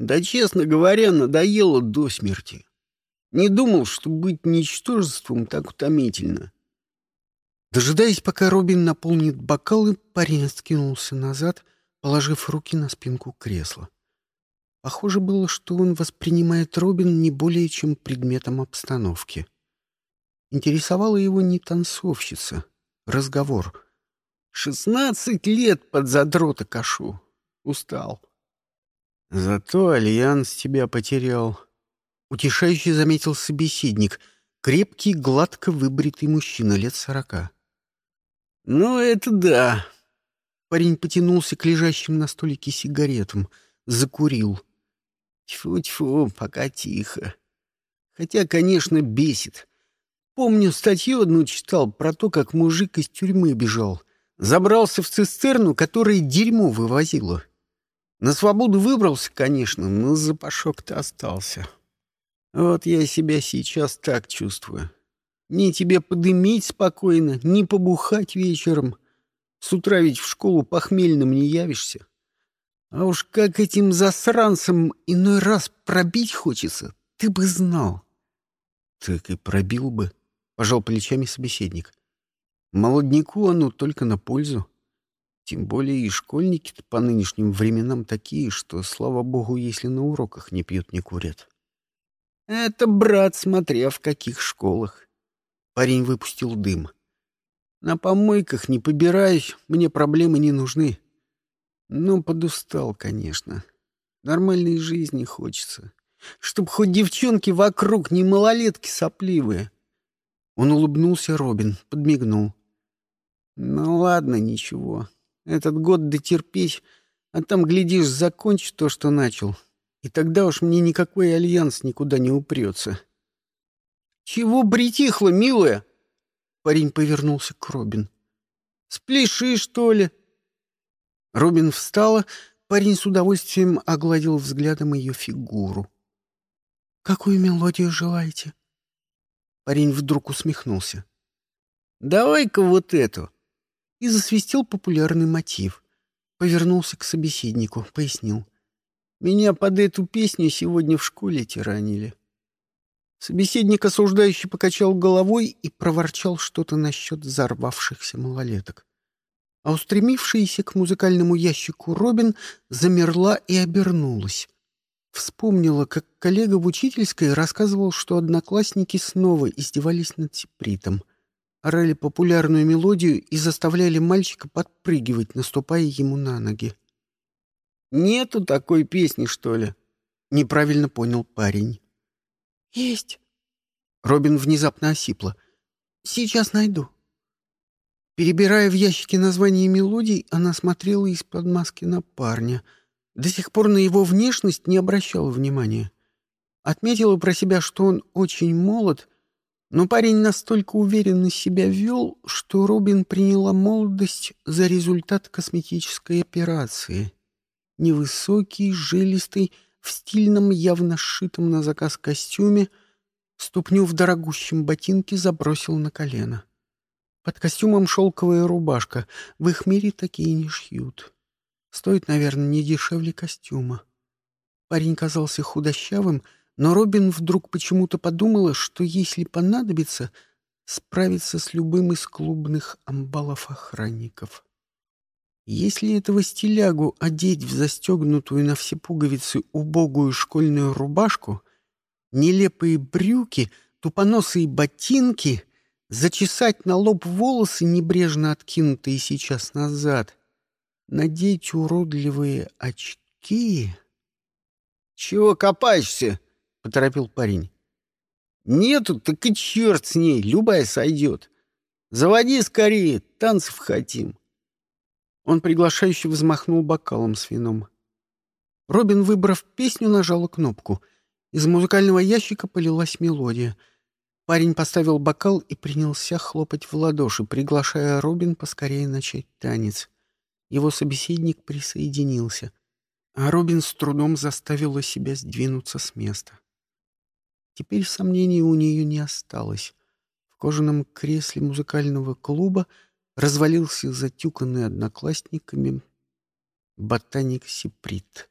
Да, честно говоря, надоело до смерти. Не думал, что быть ничтожеством так утомительно. Дожидаясь, пока Робин наполнит бокалы, парень откинулся назад, положив руки на спинку кресла. Похоже было, что он воспринимает Робин не более чем предметом обстановки. Интересовала его не танцовщица, разговор. «Шестнадцать лет под задрота кашу. Устал». «Зато Альянс тебя потерял», — утешающе заметил собеседник, крепкий, гладко выбритый мужчина лет сорока. «Ну, это да». Парень потянулся к лежащим на столике сигаретам, закурил. Тьфу-тьфу, пока тихо. Хотя, конечно, бесит. Помню, статью одну читал про то, как мужик из тюрьмы бежал. Забрался в цистерну, которая дерьмо вывозила. На свободу выбрался, конечно, но запашок-то остался. Вот я себя сейчас так чувствую. Ни тебе подымить спокойно, ни побухать вечером. С утра ведь в школу похмельным не явишься. А уж как этим засранцам иной раз пробить хочется, ты бы знал. Так и пробил бы, — пожал плечами собеседник. Молодняку оно только на пользу. Тем более и школьники по нынешним временам такие, что, слава богу, если на уроках не пьют, не курят. Это, брат, смотря в каких школах. Парень выпустил дым. На помойках не побираюсь, мне проблемы не нужны. Ну, подустал, конечно. Нормальной жизни хочется. Чтоб хоть девчонки вокруг не малолетки сопливые. Он улыбнулся Робин, подмигнул. Ну ладно, ничего. Этот год дотерпеть, а там, глядишь, закончу то, что начал. И тогда уж мне никакой альянс никуда не упрется. «Чего бритихло, милая?» Парень повернулся к Робин. «Спляши, что ли?» Робин встала, парень с удовольствием огладил взглядом ее фигуру. «Какую мелодию желаете?» Парень вдруг усмехнулся. «Давай-ка вот эту!» И засвистел популярный мотив. Повернулся к собеседнику, пояснил. «Меня под эту песню сегодня в школе тиранили». Собеседник осуждающий покачал головой и проворчал что-то насчет взорвавшихся малолеток. А устремившаяся к музыкальному ящику Робин замерла и обернулась. Вспомнила, как коллега в учительской рассказывал, что одноклассники снова издевались над Сипритом орали популярную мелодию и заставляли мальчика подпрыгивать, наступая ему на ноги. «Нету такой песни, что ли?» — неправильно понял парень. «Есть». Робин внезапно осипла. «Сейчас найду». Перебирая в ящике название мелодий, она смотрела из-под маски на парня. До сих пор на его внешность не обращала внимания. Отметила про себя, что он очень молод но парень настолько уверенно себя вел, что Робин приняла молодость за результат косметической операции. Невысокий, жилистый, в стильном, явно сшитом на заказ костюме, ступню в дорогущем ботинке забросил на колено. Под костюмом шелковая рубашка, в их мире такие не шьют. Стоит, наверное, не дешевле костюма. Парень казался худощавым, но Робин вдруг почему-то подумала, что если понадобится, справится с любым из клубных амбалов-охранников. Если этого стилягу одеть в застегнутую на все пуговицы убогую школьную рубашку, нелепые брюки, тупоносые ботинки, зачесать на лоб волосы, небрежно откинутые сейчас назад, надеть уродливые очки... «Чего копаешься?» — поторопил парень. «Нету, так и черт с ней, любая сойдет. Заводи скорее, танцев хотим». Он приглашающе взмахнул бокалом с вином. Робин, выбрав песню, нажала кнопку. Из музыкального ящика полилась мелодия. Парень поставил бокал и принялся хлопать в ладоши, приглашая Робин поскорее начать танец. Его собеседник присоединился, а Робин с трудом заставила себя сдвинуться с места. Теперь сомнений у нее не осталось. В кожаном кресле музыкального клуба развалился затюканный одноклассниками ботаник Сиприт.